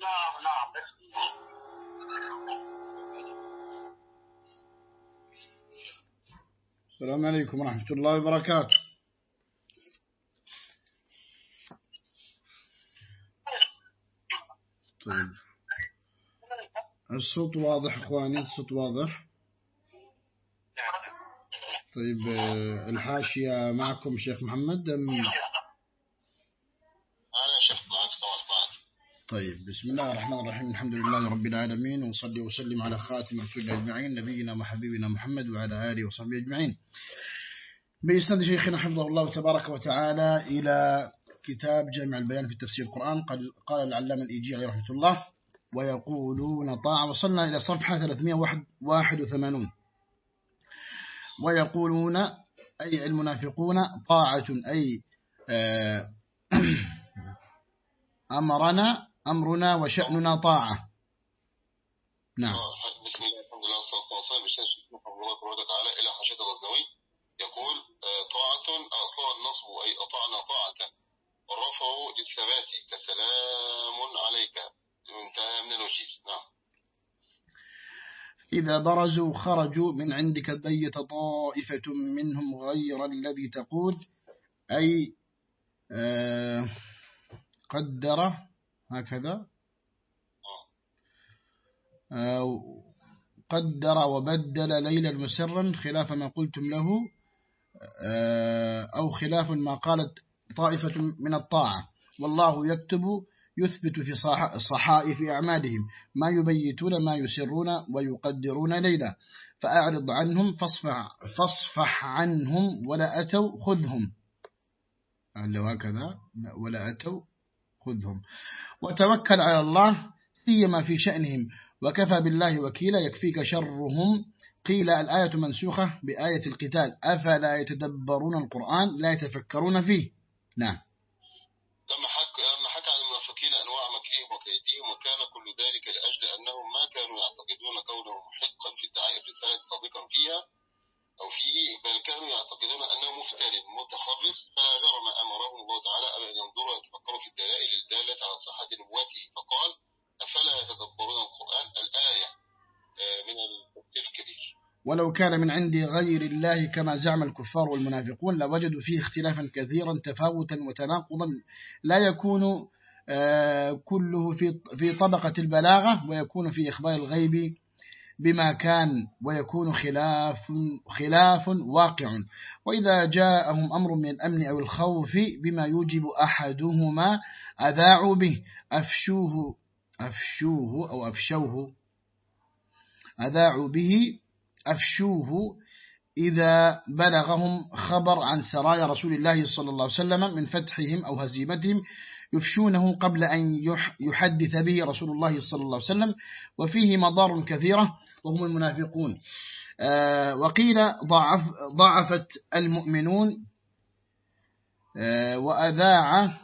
نعم نعم السلام عليكم ورحمة الله وبركاته. طيب. الصوت واضح إخواني الصوت واضح؟ طيب آه، الحاشية معكم شيخ محمد أم أنا شيخ معك سواء طيب بسم الله الرحمن الرحيم. الحمد لله رب العالمين وصلي وسلم على خاتم رسول أجمعين نبينا وحبيبنا محمد وعلى آله وصحبه أجمعين. بإسناد شيخنا حفظه الله تبارك وتعالى إلى كتاب جامع البيان في تفسير القرآن قال العلامة الإيجي عليه رحمة الله ويقولون طاعة. وصلنا إلى صفحة 381 ويقولون أي المنافقون طاعة أي آه، أمرنا أمرنا وشأننا طاعة. نعم. بسم الله الحمد لله والصلاة والسلام بشهادة الله وتعالى إلى حاشية الغزنوي يقول آه، طاعة أصلها النصب أي أطعنا طاعة. ورفعه للثبات كسلام عليك. انتهى من الوجيز. نعم. إذا برزوا خرجوا من عندك بيت طائفة منهم غير الذي تقول أي آه، قدر هكذا. آه، قدر وبدل ليلا مسرا خلاف ما قلتم له آه، أو خلاف ما قالت طائفة من الطاعة. والله يكتب يثبت في صحائف أعمالهم ما يبيتون ما يسرون ويقدرون ليلا. فأعرض عنهم فاصفح, فاصفح عنهم ولا أتوا خذهم. لو هكذا ولا أتوا خذهم وتوكل على الله سيما في شأنهم. وكفى بالله وكيلا يكفيك شرهم. قيل الآية منسوخة بآية القتال. أفلا يتدبرون القرآن؟ لا يتفكرون فيه. نعم. لما حكى لما حكى عن المنافقين أنواع مكرهم وكيدهم وكان كل ذلك لأجل أنهم ما كانوا يعتقدون كونه محقا في ادعاء الرسالة صادقا فيها أو فيه بل كانوا يعتقدون أنه مفتر متخرص فلا جرم أمرهم الله تعالى أن ينظروا ويتفكروا في الدلائل الدالة على صحة نبوته. فقال أفلا يتدبرون القرآن؟ الآية آه، من التفسير الكبير. ولو كان من عند غير الله كما زعم الكفار والمنافقون لوجدوا فيه اختلافا كثيرا تفاوتا وتناقضا. لا يكون آه، كله في طبقة البلاغة ويكون في إخبار الغيب بما كان ويكون خلاف خلاف واقع. وإذا جاءهم أمر من الأمن أو الخوف بما يوجب أحدهما أذاعوا به. أفشوه أفشوه أو أفشوه. أذاعوا به أفشوه. إذا بلغهم خبر عن سرايا رسول الله صلى الله عليه وسلم من فتحهم أو هزيمتهم يفشونه قبل أن يحدث به رسول الله صلى الله عليه وسلم وفيه مضار كثيرة وهم المنافقون. آه، وقيل ضعف ضعفت المؤمنون آه، وأذاع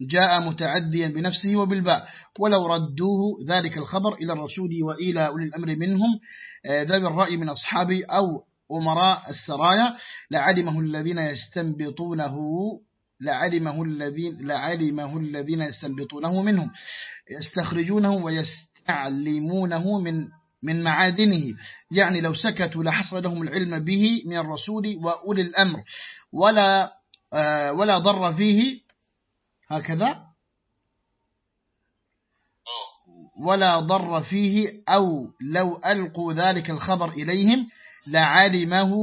جاء متعديا بنفسه وبالباء. ولو ردوه ذلك الخبر إلى الرسول وإلى أولي الأمر منهم آه، ذوي الرأي من أصحابه أو أمراء السرايا لعلمه الذين يستنبطونه لعلمه الذين لعلمه الذين يستنبطونه منهم يستخرجونه ويستعلمونه من من معادنه. يعني لو سكتوا لحصل لهم العلم به من الرسول وأولي الأمر. ولا آه، ولا ضر فيه. هكذا؟ ولا ضر فيه. أو لو ألقوا ذلك الخبر إليهم لعلمه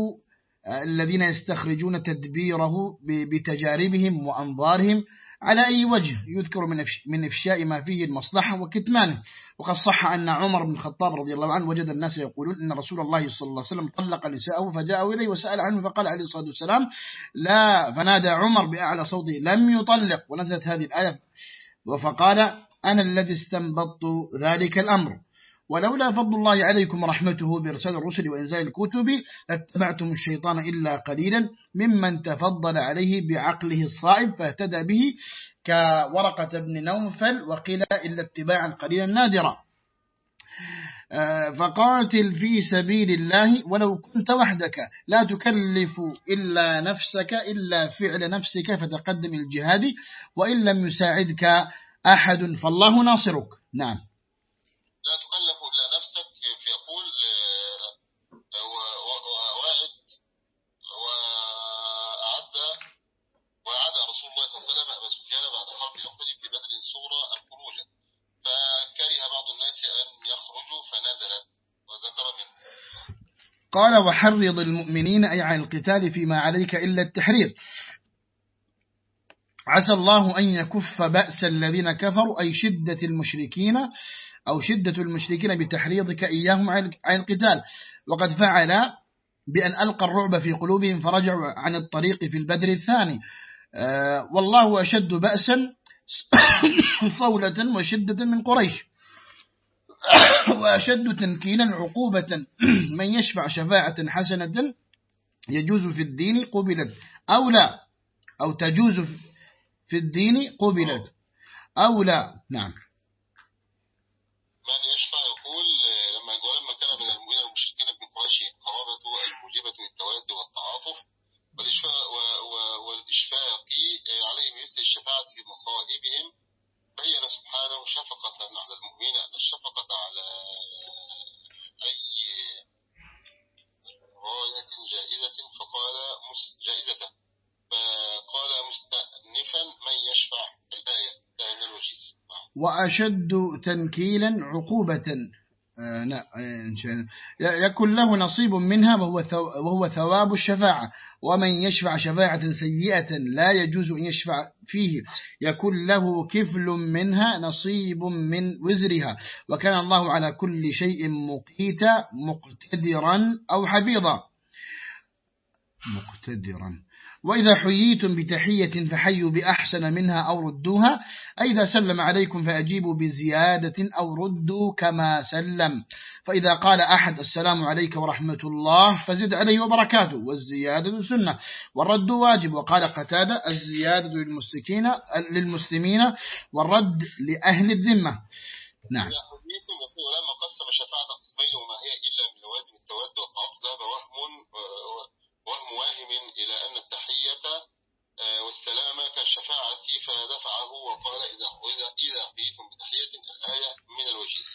الذين يستخرجون تدبيره بتجاربهم وأنظارهم على أي وجه؟ يذكر من إفشاء ما فيه المصلحة وكتمانه. وقد صح أن عمر بن الخطاب رضي الله عنه وجد الناس يقولون إن رسول الله صلى الله عليه وسلم طلق نساءه فجاءوا إليه وسأل عنه فقال عليه الصلاة والسلام لا فنادى عمر بأعلى صوته لم يطلق. ونزلت هذه الآية. فقال أنا الذي استنبطت ذلك الأمر. ولولا فضل الله عليكم ورحمته برسال الرسل وإنزال الكتب لاتبعتم الشيطان إلا قليلا ممن تفضل عليه بعقله الصائب فاهتدى به كورقة بن نوفل وقيل إلا اتباعا قليلا نادرا. آه، فقاتل في سبيل الله ولو كنت وحدك. لا تكلف إلا نفسك إلا فعل نفسك فتقدم الجهاد وإن لم يساعدك أحد فالله ناصرك. نعم. لا تكلف إلا نفسك فيقول وواعد وأعد وأعد رسول الله صلى الله عليه وسلم أبا سفيان بعد حرب أحد في بدر الصورة الخروج. فكره بعض الناس أن يخرجوا فنزلت وذكر منه. قال وحرض المؤمنين أي عن القتال فيما عليك إلا التحرير عسى الله أن يكف بأس الذين كفروا أي شدة المشركين أو شدة المشركين بتحريضك إياهم عن القتال. وقد فعل بأن ألقى الرعب في قلوبهم فرجعوا عن الطريق في البدر الثاني. آه، والله أشد بأسا صولة وشدة من قريش. وأشد تنكيلا عقوبة من يشفع شفاعة حسنة يجوز في الدين قبلت. أو لا أو تجوز في الدين قبلت. أو لا نعم. من يشفع يقول لما لما كان من المشركين ابن قريش قرابته الموجبة للتواد والتعاطف والإشفاق, والإشفاق عليهم مثل الشفاعة في مصائبهم بين سبحانه شفقة على المؤمنين أن الشفقة على أي غاية جائزة فقال جائزة. فقال مستأنفا من يشفع الآية وأشد تنكيلا عقوبة. آه، آه، يكون له نصيب منها وهو وهو ثواب الشفاعة. ومن يشفع شفاعة سيئة لا يجوز أن يشفع فيه. يكون له كفل منها نصيب من وزرها. وكان الله على كل شيء مقيتا مقتدرا أو حفيظا. مقتدرا. وإذا حييتم بتحية فحيوا بأحسن منها أو ردوها أيضا سلم عليكم فأجيبوا بزيادة أو ردوا كما سلم. فإذا قال أحد السلام عليك ورحمة الله فزد عليه وبركاته والزيادة سنة. والرد واجب. وقال قتادة الزيادة للمسلمين للمسلمين والرد لأهل الذمة. نعم. لما قسم شفاعة قسمين وما هي إلا من لوازم التود والتعاطف ذهب وهم وهم واهم إلى أن التحية آه، والسلامة كالشفاعة فدفعه وقال إذا إذا حييتم بتحية الآية من الوجيز.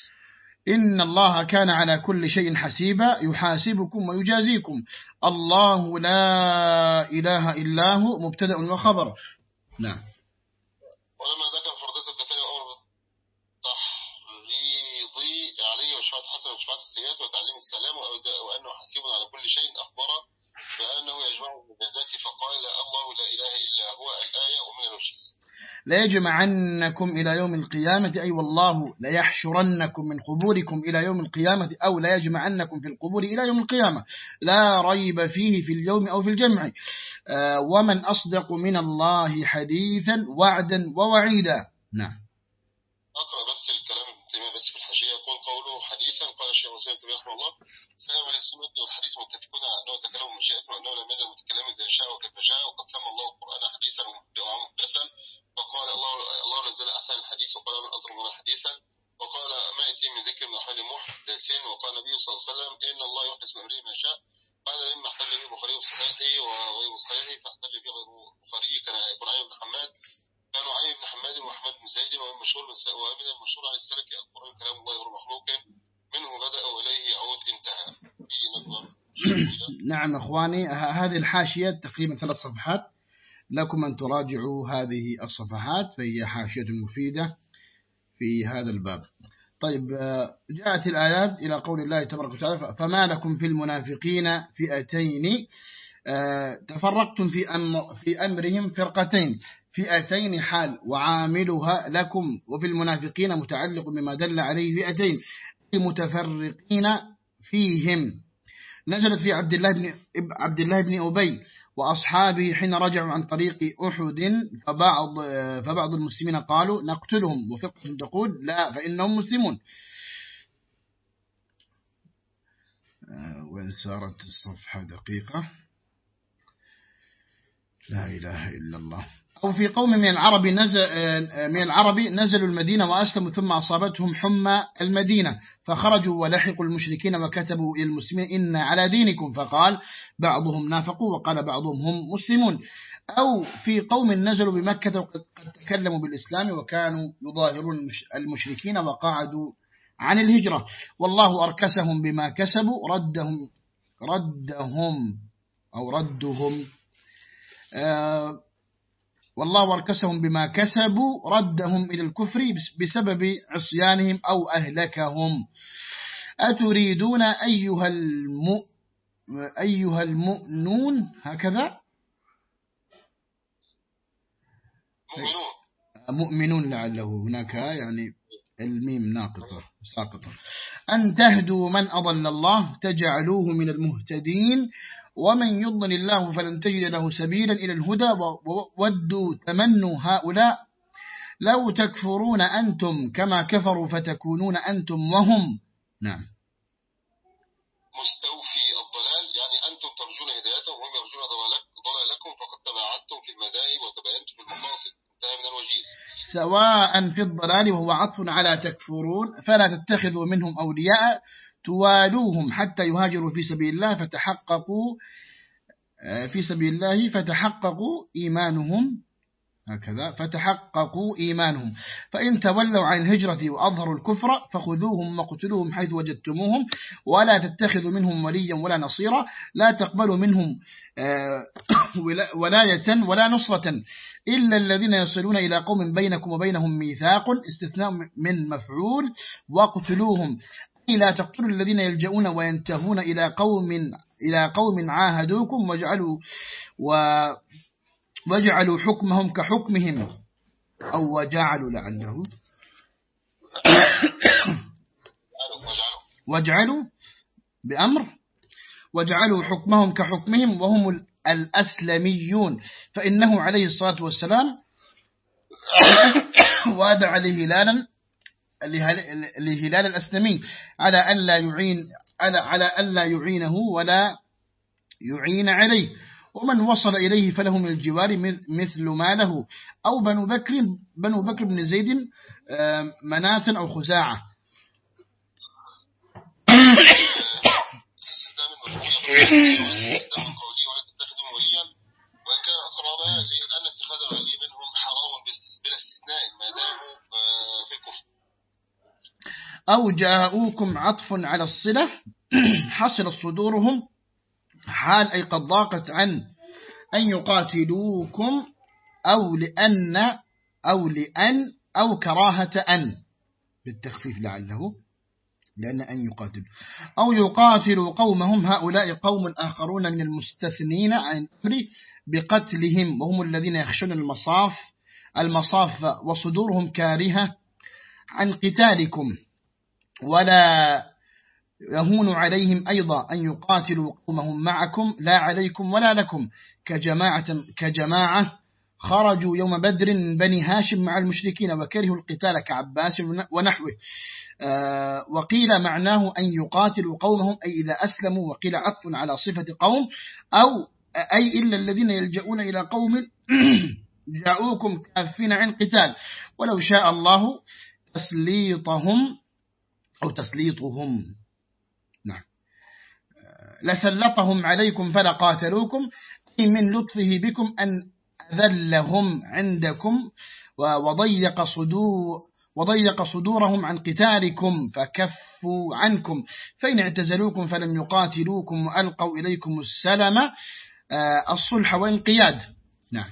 إن الله كان على كل شيء حسيبا يحاسبكم ويجازيكم. الله لا إله إلا هو مبتدأ وخبر. نعم. ولما ذكر فرضية القتال وأمر تحريضي عليه وشفاعة حسن وشفاعة السيئات وتعليم السلام وأنه حسيب على كل شيء أخبر فأنه يجمع المجازات فقال الله لا إله إلا هو الآية ومن الوشيس لا يجمعنكم إلى يوم القيامة أي والله لا يحشرنكم من قبوركم إلى يوم القيامة أو لا يجمعنكم في القبور إلى يوم القيامة. لا ريب فيه في اليوم أو في الجمع. آه، ومن أصدق من الله حديثا وعدا ووعيدا. نعم. أقرأ بس ابن بس في الحاشية يقول قوله حديثا قال الشيخ تيمية رحمه الله سلام السنة والحديث متفقون على أنه تكلم مشيئة وأنه لم يزل متكلما إذا شاء وكيف شاء وقد سمى الله القرآن حديثا ومحدثا وقال الله الله نزل أحسن الحديث وقال من أصغر من حديثا وقال ما يأتي من ذكر من حال محدث وقال النبي صلى الله عليه وسلم إن الله يحدث من أمره ما شاء قال لما احتج به البخاري وصحيحه وغير صحيحه فاحتج به غير البخاري كان يكون علي بن حماد كان علي بن حماد وأحمد بن زيد ومن مشهور ومن المشهور عن السلف القرآن كلام الله غير مخلوق منه بدأ وإليه يعود انتهى نعم أخواني هذه الحاشية تقريبا ثلاث صفحات. لكم أن تراجعوا هذه الصفحات فهي حاشية مفيدة في هذا الباب. طيب جاءت الآيات إلى قول الله تبارك وتعالى فما لكم في المنافقين فئتين تفرقتم في, أمر في أمرهم فرقتين فئتين حال وعاملها لكم وفي المنافقين متعلق بما دل عليه فئتين متفرقين فيهم. نزلت في عبد الله بن عبد الله بن أبي وأصحابه حين رجعوا عن طريق أحد فبعض فبعض المسلمين قالوا نقتلهم وفقه تقول لا فإنهم مسلمون. آه، وإن سارت الصفحة؟ دقيقة. لا إله إلا الله. أو في قوم من العرب نزل من العرب نزلوا المدينة وأسلموا ثم أصابتهم حمى المدينة فخرجوا ولحقوا المشركين وكتبوا إلى المسلمين إن على دينكم فقال بعضهم نافقوا وقال بعضهم هم مسلمون. أو في قوم نزلوا بمكة وقد تكلموا بالإسلام وكانوا يظاهرون المشركين وقاعدوا عن الهجرة. والله أركسهم بما كسبوا ردهم ردهم أو ردهم آه والله أركسهم بما كسبوا ردهم إلى الكفر بسبب عصيانهم أو أهلكهم. أتريدون أيها الم أيها المؤمنون هكذا؟ مؤمنون لعله هناك يعني الميم ناقطة ساقطة. أن تهدوا من أضل الله تجعلوه من المهتدين. ومن يضل الله فلن تجد له سبيلا إلى الهدى ودوا تمنوا هؤلاء. لو تكفرون أنتم كما كفروا فتكونون أنتم وهم. نعم. مستوفي الضلال يعني أنتم ترجون هدايته وهم يرجون ضلالكم فقد تباعدتم في المذاهب وتباينتم في المقاصد. انتهى من الوجيز. سواء في الضلال وهو عطف على تكفرون فلا تتخذوا منهم أولياء. توالوهم حتى يهاجروا في سبيل الله فتحققوا آه، في سبيل الله فتحققوا إيمانهم. هكذا فتحققوا إيمانهم. فإن تولوا عن الهجرة وأظهروا الكفر فخذوهم وقتلوهم حيث وجدتموهم ولا تتخذوا منهم وليا ولا نصيرا لا تقبلوا منهم آه، ولاية ولا نصرة إلا الذين يصلون إلى قوم بينكم وبينهم ميثاق استثناء من مفعول وقتلوهم لا تقتلوا الذين يلجؤون وينتهون إلى قوم إلى قوم عاهدوكم واجعلوا و وجعلوا حكمهم كحكمهم. أو وجعلوا لعله. واجعلوا بأمر. وجعلوا حكمهم كحكمهم وهم الأسلميون. فإنه عليه الصلاة والسلام وادع لهلالا لهلال الأسلمي على ألا يعين على على ألا يعينه ولا يعين عليه. ومن وصل إليه فله من الجوار مثل ما له. أو بنو بكر بنو بكر بن زيد مناة أو خزاعة. أو جاءوكم عطف على الصلة حصل صدورهم حال أي قد ضاقت عن أن يقاتلوكم أو لأن أو لأن أو كراهة أن. بالتخفيف لعله لأن أن يقاتل. أو يقاتلوا قومهم هؤلاء قوم آخرون من المستثنين عن الأمر بقتلهم وهم الذين يخشون المصاف المصاف وصدورهم كارهة عن قتالكم. ولا يهون عليهم أيضا أن يقاتلوا قومهم معكم لا عليكم ولا لكم. كجماعة, كجماعة خرجوا يوم بدر من بني هاشم مع المشركين وكرهوا القتال كعباس ونحوه. آه، وقيل معناه أن يقاتلوا قومهم أي إذا أسلموا وقيل عطف على صفة قوم أو أي إلا الذين يلجؤون إلى قوم جاءوكم كافين عن قتال. ولو شاء الله تسليطهم أو تسليطهم. نعم. لسلطهم عليكم فلقاتلوكم أي من لطفه بكم أن أذلهم عندكم وضيق صدور وضيق صدورهم عن قتالكم فكفوا عنكم. فإن اعتزلوكم فلم يقاتلوكم وألقوا إليكم السلم آه، الصلح والانقياد نعم.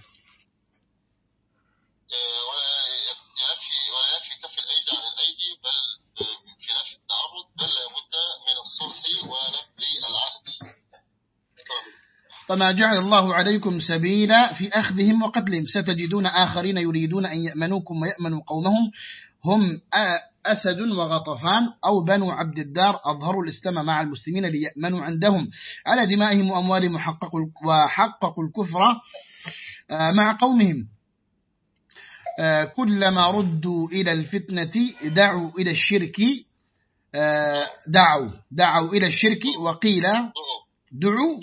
فما جعل الله عليكم سبيلا في أخذهم وقتلهم. ستجدون آخرين يريدون أن يأمنوكم ويأمنوا قومهم. هم أسد وغطفان أو بنو عبد الدار. أظهروا الإسلام مع المسلمين ليأمنوا عندهم. على دمائهم وأموالهم وحققوا الكفر مع قومهم. كلما ردوا إلى الفتنة دعوا إلى الشرك دعوا دعوا إلى الشرك وقيل دعوا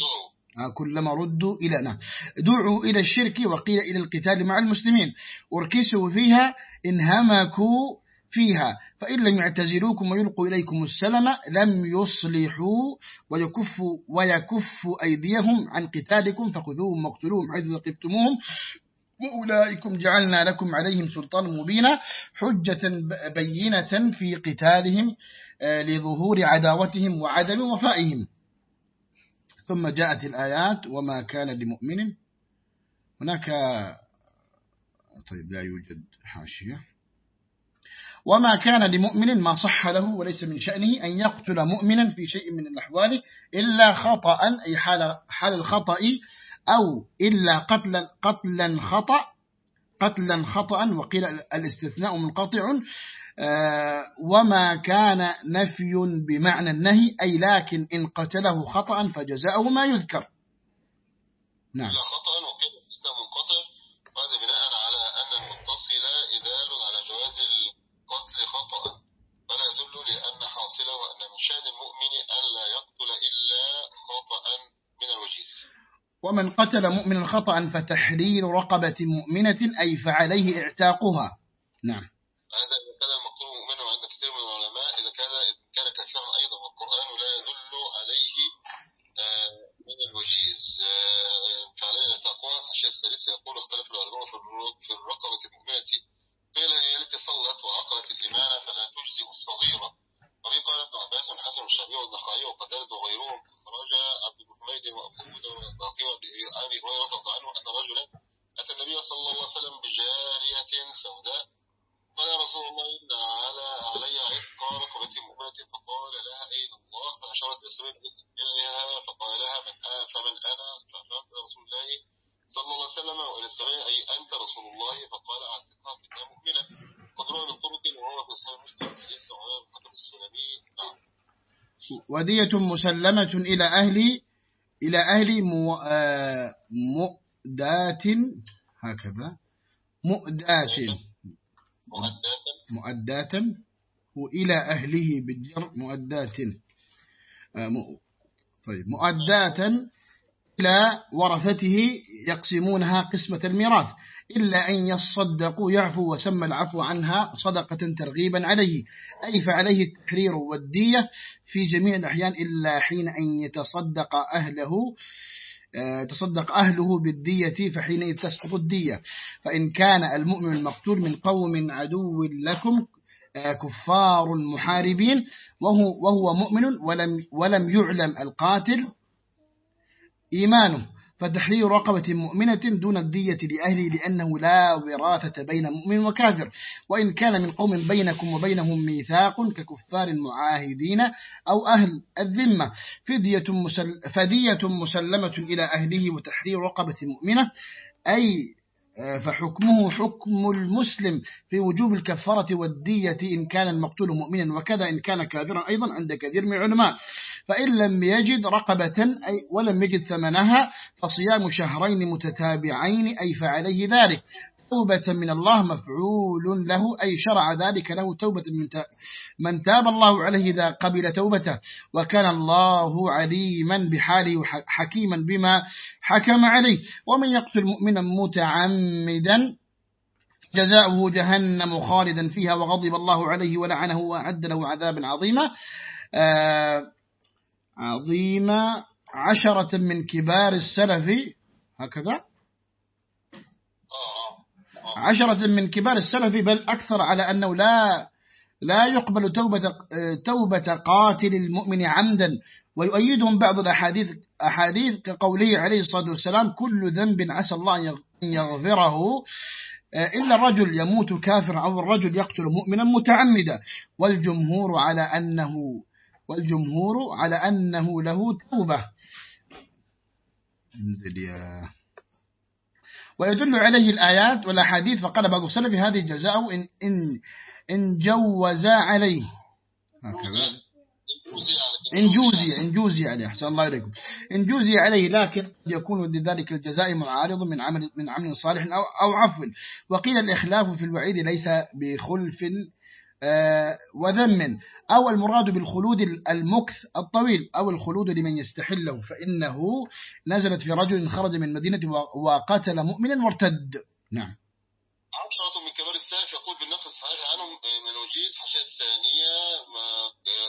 كلما ردوا إلى نعم دعوا إلى الشرك وقيل إلى القتال مع المسلمين. وركسوا فيها انهمكوا فيها. فإن لم يعتزلوكم ويلقوا إليكم السلم لم يصلحوا ويكفوا, ويكفوا أيديهم عن قتالكم. فخذوهم واقتلوهم حيث ثقفتموهم. وأولئكم جعلنا لكم عليهم سلطان مبينا حجة بينة في قتالهم آه، لظهور عداوتهم وعدم وفائهم. ثم جاءت الآيات وما كان لمؤمن. هناك طيب لا يوجد حاشية. وما كان لمؤمن ما صح له وليس من شأنه أن يقتل مؤمنا في شيء من الأحوال إلا خطأ أي حال, حال الخطأ أو إلا قتلا, قتلا خطأ قتلا خطأ وقيل الاستثناء منقطع. وما كان نفي بمعنى النهي أي لكن إن قتله خطأ فجزاؤه ما يذكر. نعم. خطأ منقطع وهذا بناء على أن المتصل إدال على جواز القتل خطأ. فلا يدل لأن حاصله أن من شأن المؤمن ألا يقتل إلا خطأ من الوجيز. ومن قتل مؤمنا خطأ فتحرير رقبة مؤمنة أي فعليه اعتاقها. نعم. هذا إذا كان المقتول مؤمنا وعند كثير من العلماء إذا كان كافرا أيضا والقرآن لا يدل عليه آه، من الوجيز. آه، فعليه اعتاقها الشيء الثالث يقول اختلف العلماء في الرقبة المؤمنة. قيل هي التي صلت وعقلت الإيمان فلا تجزئ الصغيرة. وفي قال ابن عباس والحسن والشعبي والنخعي وقتادة وغيرهم أخرج عبد حميد وأبو داود والباقي وأبي هريرة رضي عنه أن رجلا أتى النبي صلى الله عليه وسلم بجارية سوداء. قال يا رسول الله إن على علي عتق رقبة مؤمنة فقال لها أين الله؟ فأشارت بالسبب إليها فقال لها من آه فمن أنا؟ فقالت رسول الله صلى الله عليه وسلم وإلى السماء أي أنت رسول الله؟ فقال أعتقها فإنها مؤمنة قد روى من طرق وهو في صحيح مسلم حديث وهو محمد السلمي نعم. ودية مسلمة إلى أهل إلى أهل مؤدات هكذا مؤدات. مؤدات وإلى أهله بالجر مؤدات آه، طيب مؤدات إلى ورثته يقسمونها قسمة الميراث. إلا أن يصدقوا يعفو وسمى العفو عنها صدقة ترغيبا عليه. أي فعليه التحرير والدية في جميع الأحيان إلا حين أن يتصدق أهله تصدق أهله بالدية فحينئذ تسقط الدية. فإن كان المؤمن المقتول من قوم عدو لكم آه، كفار محاربين وهو, وهو مؤمن ولم, ولم يعلم القاتل إيمانه. فتحرير رقبة مؤمنة دون الدية لأهله لأنه لا وراثة بين مؤمن وكافر. وإن كان من قوم بينكم وبينهم ميثاق ككفار معاهدين أو أهل الذمة فدية, مسل فدية مسلمة إلى أهله وتحرير رقبة مؤمنة أي فحكمه حكم المسلم في وجوب الكفارة والدية إن كان المقتول مؤمنا وكذا إن كان كافرا أيضا عند كثير من العلماء. فإن لم يجد رقبة أي ولم يجد ثمنها فصيام شهرين متتابعين أي فعليه ذلك. توبة من الله مفعول له أي شرع ذلك له توبة من من تاب الله عليه إذا قبل توبته. وكان الله عليما بحاله حكيما بما حكم عليه. ومن يقتل مؤمنا متعمدا جزاؤه جهنم خالدا فيها وغضب الله عليه ولعنه وأعد له عذابا عظيما. آه عظيما. عشرة من كبار السلف هكذا. عشرة من كبار السلف بل أكثر على أنه لا لا يقبل توبة, توبة قاتل المؤمن عمدا. ويؤيدهم بعض الأحاديث أحاديث كقوله عليه الصلاة والسلام كل ذنب عسى الله أن يغفره إلا الرجل يموت كافر أو الرجل يقتل مؤمنا متعمدا. والجمهور على أنه والجمهور على أنه له توبة. انزل يا ويدل عليه الآيات والأحاديث فقال بعض السلف هذه الجزاء إن, إن, إن جوز عليه. هكذا. إن جوزي إن جوزي عليه. أحسن الله إليكم. إن جوزي عليه لكن يكون لذلك الجزاء معارض من عمل من عمل صالح أو أو عفو. وقيل الإخلاف في الوعيد ليس بخلف وذم. أو المراد بالخلود المكث الطويل أو الخلود لمن يستحله فإنه نزلت في رجل خرج من مدينة وقاتل مؤمنا وارتد. نعم. عشرة من كبار السلف يقول بالنقل الصحيح عنهم من وجيد حاشية الثانية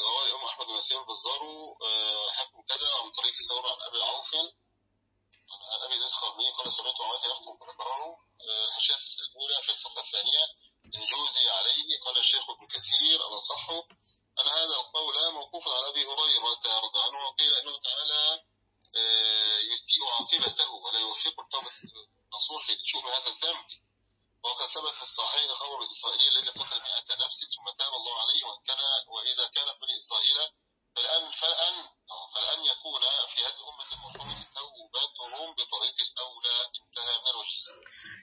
رواه الإمام أحمد بن نسير البزار حكم كذا عن طريق ثورة عن أبي عوف عن أبي الخرمي قال سمعت عماتي يخطب فذكره الحاشية الأولى في الصفحة الثانية. إنجوزي عليه قال الشيخ ابن كثير أنا صحة أن هذا القول موقوف على أبي هريرة رضي عنه وقيل إنه تعالى يعاقبته ولا يوفق التوبة نصوح لشؤم هذا الذنب. وقد ثبت في الصحيحين خبر الإسرائيلي الذي قتل مئة نفس ثم تاب الله عليه وإن كان وإذا كان بني إسرائيل فالآن فالآن فالآن يكون في هذه توبتهم بطريق الأولى انتهى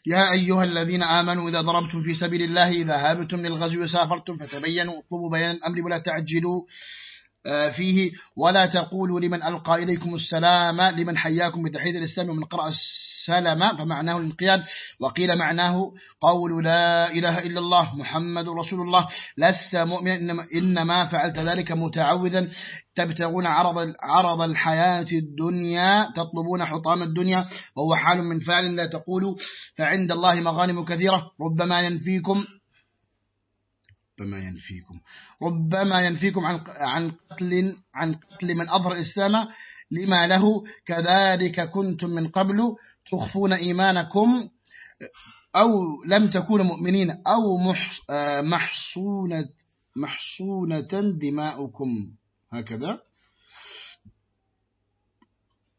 يا أيها الذين آمنوا إذا ضربتم في سبيل الله إذا هابتم للغزو وسافرتم فتبينوا اطلبوا بيان الأمر ولا تعجلوا. آه، فيه. ولا تقولوا لمن ألقى إليكم السلام لمن حياكم بتحية الإسلام ومن قرأ السلام فمعناه الانقياد. وقيل معناه قول لا إله إلا الله محمد رسول الله. لست مؤمنا إنما فعلت ذلك متعوذا. تبتغون عرض عرض الحياة الدنيا تطلبون حطام الدنيا وهو حال من فعل لا تقولوا. فعند الله مغانم كثيرة. ربما ينفيكم. ربما ينفيكم. ربما ينفيكم عن عن قتل عن قتل من أظهر الإسلام لما له. كذلك كنتم من قبل تخفون إيمانكم أو لم تكونوا مؤمنين أو محصونة محصونة دماؤكم. هكذا.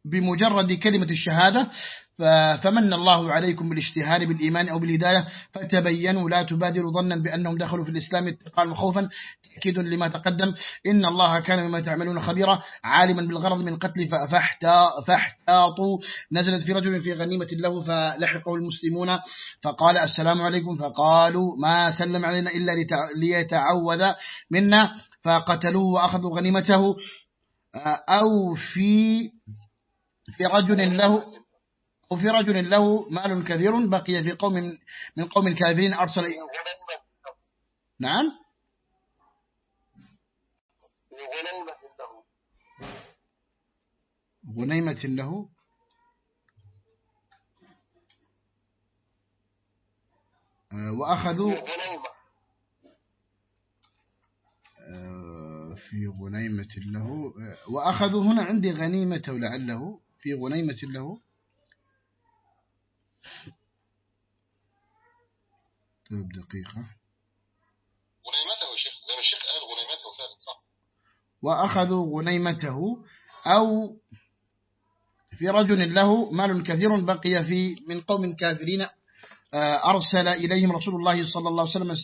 بمجرد كلمة الشهادة فمن الله عليكم بالاجتهاد بالإيمان أو بالهداية فتبينوا لا تبادروا ظنا بأنهم دخلوا في الإسلام اتقال وخوفا تأكيد لما تقدم إن الله كان بما تعملون خبيرا عالما بالغرض من قتل فاحتاطوا. نزلت في رجل في غنيمة له فلحقه المسلمون فقال السلام عليكم. فقالوا ما سلم علينا إلا ليتعوذ منا. فقتلوه وأخذوا غنيمته. أو في في رجل له وفي رجل له مال كثير بقي في قوم من قوم الكافرين أرسل نعم. غنيمة له. آه، وأخذوا. آه، في غنيمة له. آه، وأخذوا هنا عندي غنيمة لعله. في غنيمة له. طيب دقيقة. غنيمته يا شيخ زي ما الشيخ قال غنيمته فعلا صح. وأخذوا غنيمته أو في رجل له مال كثير بقي في من قوم كافرين أرسل إليهم رسول الله صلى الله عليه وسلم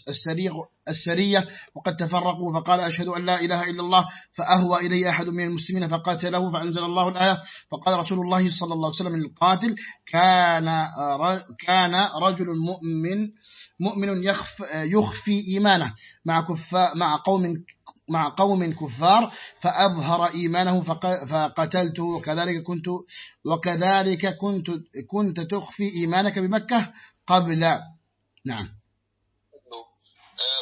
السرية وقد تفرقوا فقال أشهد أن لا إله إلا الله فأهوى إلي أحد من المسلمين فقاتله فأنزل الله الآية. فقال رسول الله صلى الله عليه وسلم للقاتل كان كان رجل مؤمن مؤمن يخفي إيمانه مع كفار مع قوم مع قوم كفار فأظهر إيمانه فقتلته وكذلك كنت وكذلك كنت كنت تخفي إيمانك بمكة قبل. نعم.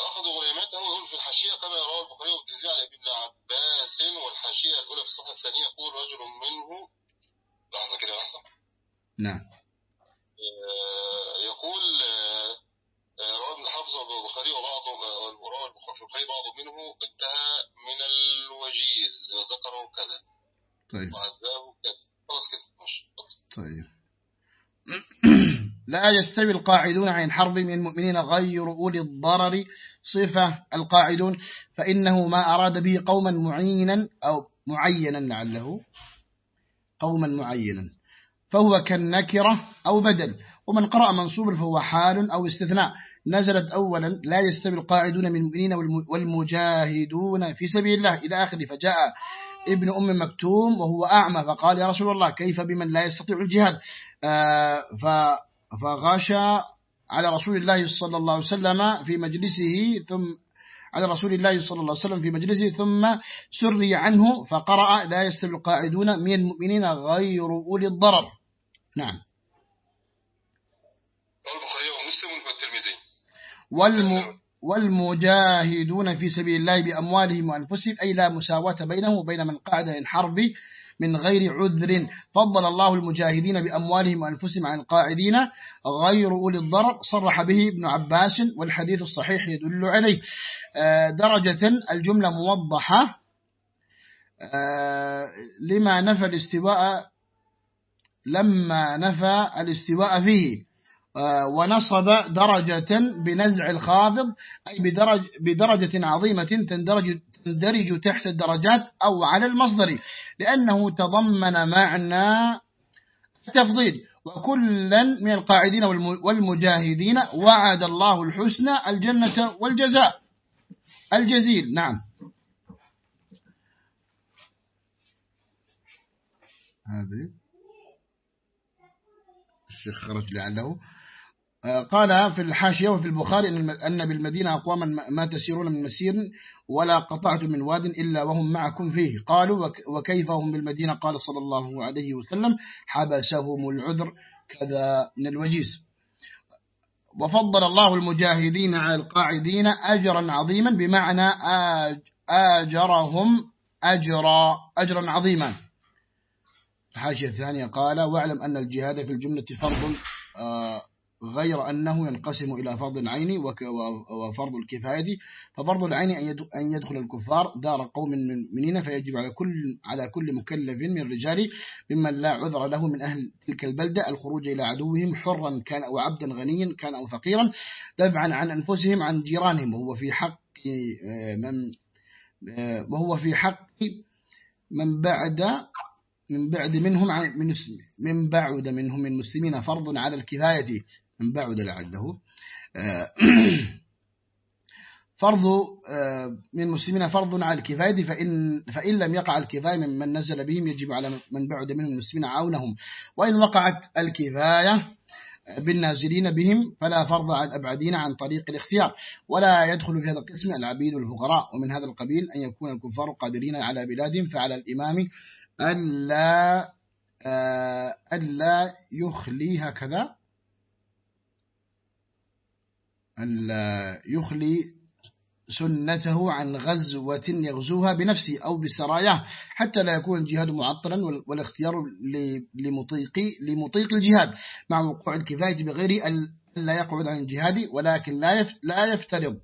أخذوا غنيمته يقول في الحاشية كما يراه البخاري والترمذي عن ابن عباس والحاشية الأولى في الصفحة الثانية يقول رجل منه لحظة كده لحظة. نعم. آه، يقول آه، رواه ابن حافظ البخاري وبعض رواه البخاري بعض منه انتهى من الوجيز وذكره كذا. طيب. وعزاه كذا خلاص كده ماشي طيب لا يستوي القاعدون عن حرب من المؤمنين غير أولي الضرر. صفة القاعدون. فإنه ما أراد به قوما معينا أو معينا لعله. قوما معينا. فهو كالنكرة أو بدل. ومن قرأ منصوبا فهو حال أو استثناء. نزلت أولا لا يستوي القاعدون من المؤمنين والمجاهدون في سبيل الله. إلى آخره فجاء ابن أم مكتوم وهو أعمى فقال يا رسول الله كيف بمن لا يستطيع الجهاد؟ آه فغشى على رسول الله صلى الله عليه وسلم في مجلسه ثم على رسول الله صلى الله عليه وسلم في مجلسه ثم سري عنه فقرأ لا يستوي القاعدون من المؤمنين غير أولي الضرر. نعم. والم والمجاهدون في سبيل الله بأموالهم وأنفسهم أي لا مساواة بينهم وبين من قعد إن حرب من غير عذر. فضل الله المجاهدين بأموالهم وأنفسهم عن القاعدين. غير أولي الضرر صرح به ابن عباس والحديث الصحيح يدل عليه. آه، درجة الجملة موضحة. آه، لما نفى الاستواء لما نفى الاستواء فيه. آه، ونصب درجة بنزع الخافض أي بدرج بدرجة عظيمة تندرج تندرج تحت الدرجات أو على المصدر لأنه تضمن معنى التفضيل. وكلا من القاعدين والمجاهدين وعد الله الحسنى الجنة والجزاء. الجزيل نعم. هذه. الشيخ خرج لعله. قال في الحاشية وفي البخاري أن بالمدينة أقواما ما تسيرون من مسير ولا قطعت من واد إلا وهم معكم فيه. قالوا وكيف هم بالمدينة؟ قال صلى الله عليه وسلم حبسهم العذر كذا من الوجيز. وفضل الله المجاهدين على القاعدين أجرا عظيما بمعنى آجرهم أجرا أجرا عظيما. الحاشية الثانية قال واعلم أن الجهاد في الجملة فرض آه، غير أنه ينقسم إلى فرض العين وفرض الكفاية. ففرض العين أن يدخل الكفار دار قوم منين؟ فيجب على كل على كل مكلف من الرجال ممن لا عذر له من أهل تلك البلدة الخروج إلى عدوهم حرا كان أو عبدا غنيا كان أو فقيرا دفعا عن أنفسهم عن جيرانهم. وهو في حق آه، من آه، وهو في حق من بعد من بعد منهم من بعد منهم من مسلمين فرض على الكفاية. من بعد لعله. آه، فرض آه، من المسلمين فرض على الكفاية فإن, فإن لم يقع الكفاية من نزل بهم يجب على من بعد منهم المسلمين عونهم. وإن وقعت الكفاية بالنازلين بهم فلا فرض على الأبعدين عن طريق الاختيار. ولا يدخل في هذا القسم العبيد والفقراء ومن هذا القبيل أن يكون الكفار قادرين على بلادهم فعلى الإمام ألا آه، ألا يخلي هكذا ألا يخلي سنته عن غزوة يغزوها بنفسه أو بسراياه حتى لا يكون الجهاد معطلا والاختيار لمطيق, لمطيق الجهاد مع وقوع الكفاية بغير أن لا يقعد عن الجهاد ولكن لا يفترض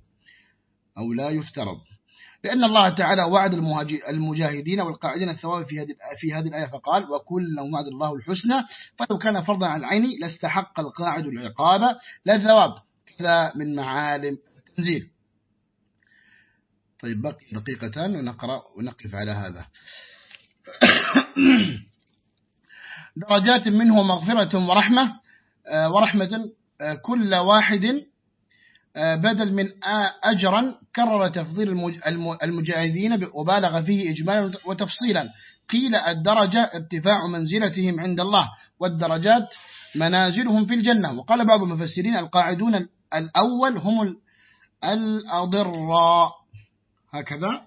أو لا يفترض. لأن الله تعالى وعد المجاهدين والقاعدين الثواب في هذه في هذه الآية فقال وكل وعد الله الحسنى فلو كان فرضا على العين لاستحق القاعد العقاب لا ثواب. كذا من معالم التنزيل. طيب بقي دقيقتان ونقرأ ونقف على هذا. درجات منه مغفرة ورحمة آه، ورحمة آه، كل واحد آه، بدل من أجرا كرر تفضيل المجاهدين وبالغ فيه إجمالا وتفصيلا. قيل الدرجة ارتفاع منزلتهم عند الله والدرجات منازلهم في الجنة. وقال بعض المفسرين القاعدون الأول هم الأضراء. هكذا.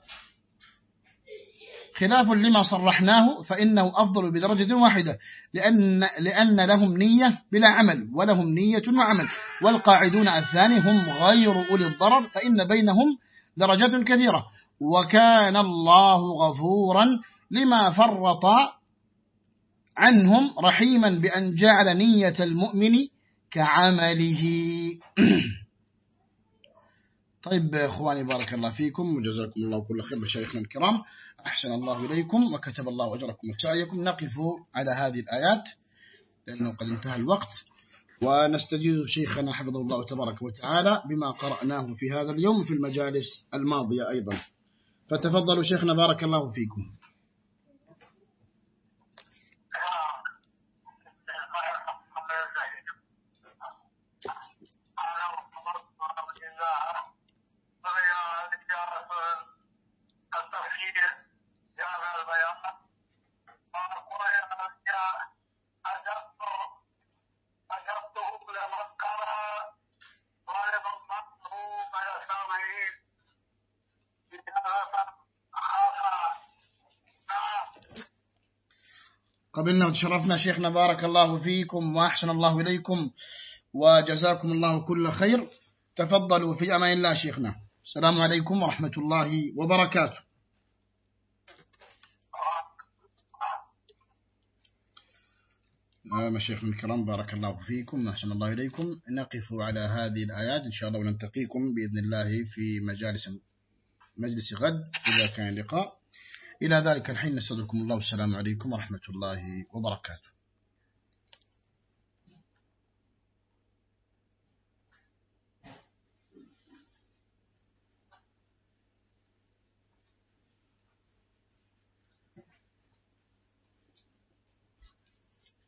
خلاف لما صرحناه فإنه أفضل بدرجة واحدة لأن, لأن لهم نية بلا عمل ولهم نية وعمل. والقاعدون الثاني هم غير أولي الضرر فإن بينهم درجات كثيرة. وكان الله غفورا لما فرط عنهم رحيما بأن جعل نية المؤمن كعمله. طيب إخواني بارك الله فيكم وجزاكم الله كل خير مشايخنا الكرام. أحسن الله إليكم وكتب الله أجركم وسعيكم. نقف على هذه الآيات لأنه قد انتهى الوقت. ونستجيز شيخنا حفظه الله تبارك وتعالى بما قرأناه في هذا اليوم في المجالس الماضية أيضا. فتفضلوا شيخنا بارك الله فيكم. قبلنا وتشرفنا شيخنا بارك الله فيكم وأحسن الله إليكم وجزاكم الله كل خير. تفضلوا في أمان الله شيخنا. السلام عليكم ورحمة الله وبركاته. نعم مشايخنا الكرام بارك الله فيكم وأحسن الله إليكم. نقف على هذه الآيات إن شاء الله ونلتقيكم بإذن الله في مجالس مجلس غد. إذا كان لقاء. إلى ذلك الحين نستودعكم الله. والسلام عليكم ورحمة الله وبركاته.